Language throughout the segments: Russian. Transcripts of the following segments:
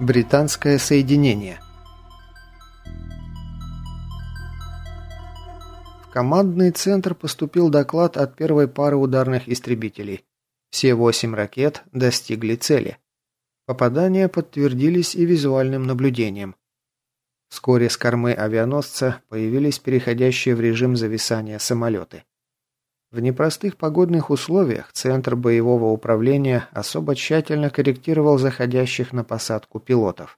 Британское соединение. В командный центр поступил доклад от первой пары ударных истребителей. Все восемь ракет достигли цели. Попадания подтвердились и визуальным наблюдением. Вскоре с кормы авианосца появились переходящие в режим зависания самолеты. В непростых погодных условиях Центр боевого управления особо тщательно корректировал заходящих на посадку пилотов.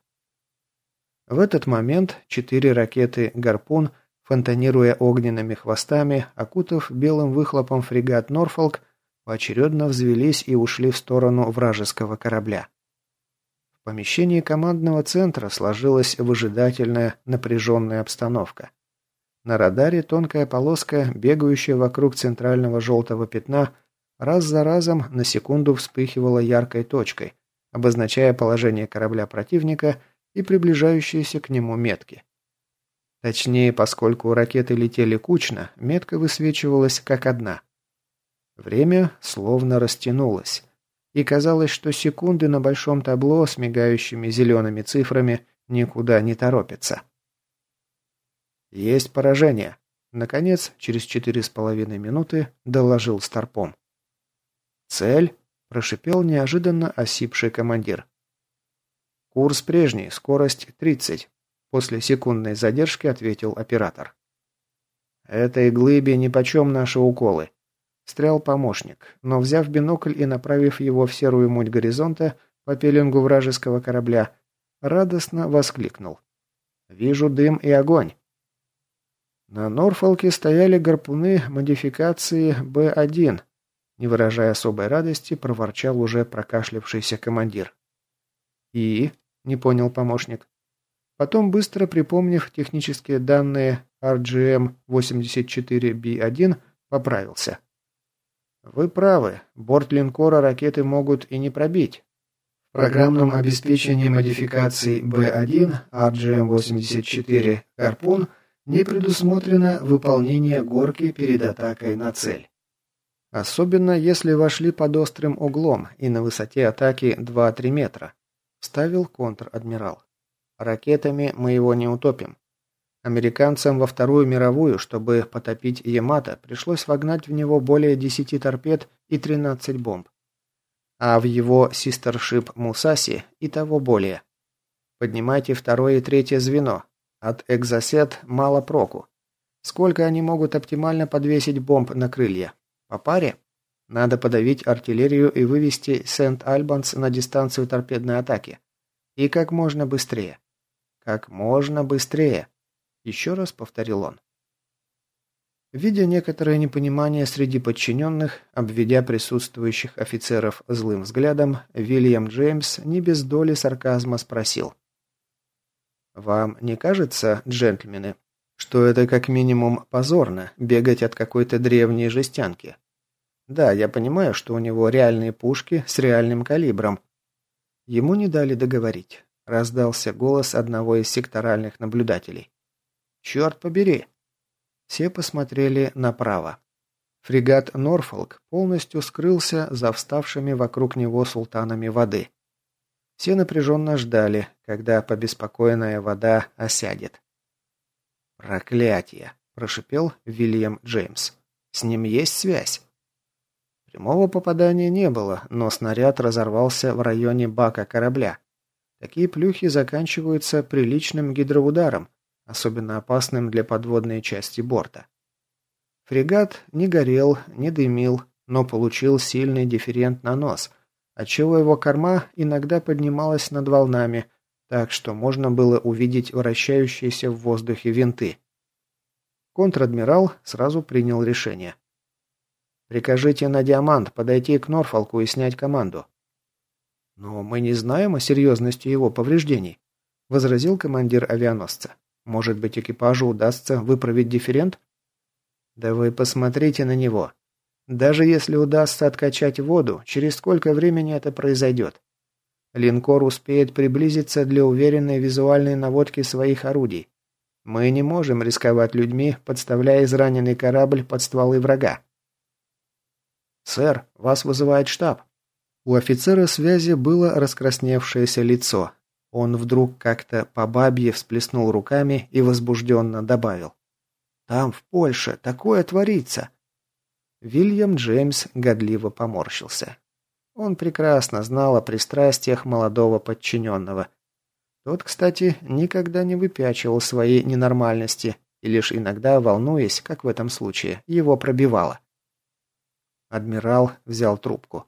В этот момент четыре ракеты «Гарпун», фонтанируя огненными хвостами, окутав белым выхлопом фрегат «Норфолк», поочередно взвелись и ушли в сторону вражеского корабля. В помещении командного центра сложилась выжидательная, напряженная обстановка. На радаре тонкая полоска, бегающая вокруг центрального желтого пятна, раз за разом на секунду вспыхивала яркой точкой, обозначая положение корабля противника и приближающиеся к нему метки. Точнее, поскольку ракеты летели кучно, метка высвечивалась как одна. Время словно растянулось, и казалось, что секунды на большом табло с мигающими зелеными цифрами никуда не торопятся. «Есть поражение», — наконец, через четыре с половиной минуты доложил Старпом. «Цель?» – прошипел неожиданно осипший командир. «Курс прежний, скорость 30», – после секундной задержки ответил оператор. «Этой глыбе нипочем наши уколы», – встрял помощник, но, взяв бинокль и направив его в серую муть горизонта по пеленгу вражеского корабля, радостно воскликнул. «Вижу дым и огонь». На Норфолке стояли гарпуны модификации Б-1. Не выражая особой радости, проворчал уже прокашлявшийся командир. «И?» – не понял помощник. Потом, быстро припомнив технические данные RGM-84B1, поправился. «Вы правы, борт линкора ракеты могут и не пробить. В программном обеспечении модификации B1 RGM-84 «Гарпун» не предусмотрено выполнение горки перед атакой на цель. Особенно если вошли под острым углом и на высоте атаки 2-3 метра, ставил контр-адмирал. Ракетами мы его не утопим. Американцам во Вторую мировую, чтобы потопить Ямато, пришлось вогнать в него более 10 торпед и 13 бомб. А в его систершип Мусаси и того более. Поднимайте второе и третье звено, от экзосет мало проку. Сколько они могут оптимально подвесить бомб на крылья? По паре? Надо подавить артиллерию и вывести Сент-Альбанс на дистанцию торпедной атаки. И как можно быстрее. Как можно быстрее. Еще раз повторил он. Видя некоторое непонимание среди подчиненных, обведя присутствующих офицеров злым взглядом, Вильям Джеймс не без доли сарказма спросил. Вам не кажется, джентльмены, что это как минимум позорно бегать от какой-то древней жестянки? Да, я понимаю, что у него реальные пушки с реальным калибром. Ему не дали договорить. Раздался голос одного из секторальных наблюдателей. «Черт побери!» Все посмотрели направо. Фрегат «Норфолк» полностью скрылся за вставшими вокруг него султанами воды. Все напряженно ждали, когда побеспокоенная вода осядет. «Проклятие!» – прошипел Вильям Джеймс. «С ним есть связь?» Прямого попадания не было, но снаряд разорвался в районе бака корабля. Такие плюхи заканчиваются приличным гидроударом, особенно опасным для подводной части борта. Фрегат не горел, не дымил, но получил сильный дифферент на нос, отчего его корма иногда поднималась над волнами, так что можно было увидеть вращающиеся в воздухе винты. Контр-адмирал сразу принял решение. «Прикажите на Диамант подойти к Норфолку и снять команду». «Но мы не знаем о серьезности его повреждений», — возразил командир авианосца. «Может быть, экипажу удастся выправить дифферент?» «Да вы посмотрите на него. Даже если удастся откачать воду, через сколько времени это произойдет? Линкор успеет приблизиться для уверенной визуальной наводки своих орудий. Мы не можем рисковать людьми, подставляя израненный корабль под стволы врага. «Сэр, вас вызывает штаб». У офицера связи было раскрасневшееся лицо. Он вдруг как-то по бабье всплеснул руками и возбужденно добавил. «Там, в Польше, такое творится!» Вильям Джеймс годливо поморщился. Он прекрасно знал о пристрастиях молодого подчиненного. Тот, кстати, никогда не выпячивал своей ненормальности и лишь иногда, волнуясь, как в этом случае, его пробивало. Адмирал взял трубку.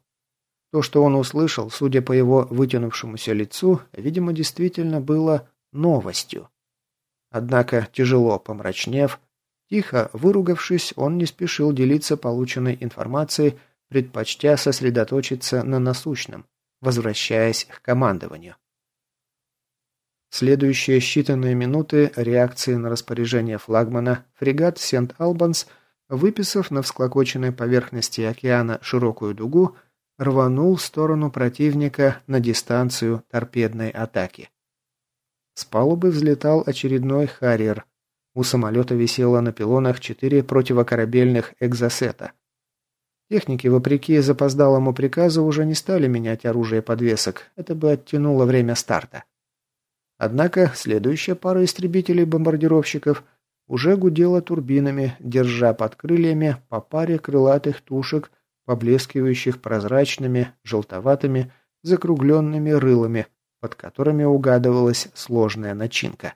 То, что он услышал, судя по его вытянувшемуся лицу, видимо, действительно было новостью. Однако, тяжело помрачнев, тихо выругавшись, он не спешил делиться полученной информацией, предпочтя сосредоточиться на насущном, возвращаясь к командованию. Следующие считанные минуты реакции на распоряжение флагмана фрегат Сент-Албанс, выписав на всклокоченной поверхности океана широкую дугу, рванул в сторону противника на дистанцию торпедной атаки. С палубы взлетал очередной «Харриер». У самолета висело на пилонах четыре противокорабельных «Экзосета». Техники, вопреки запоздалому приказу, уже не стали менять оружие подвесок. Это бы оттянуло время старта. Однако следующая пара истребителей-бомбардировщиков уже гудела турбинами, держа под крыльями по паре крылатых тушек поблескивающих прозрачными, желтоватыми, закругленными рылами, под которыми угадывалась сложная начинка.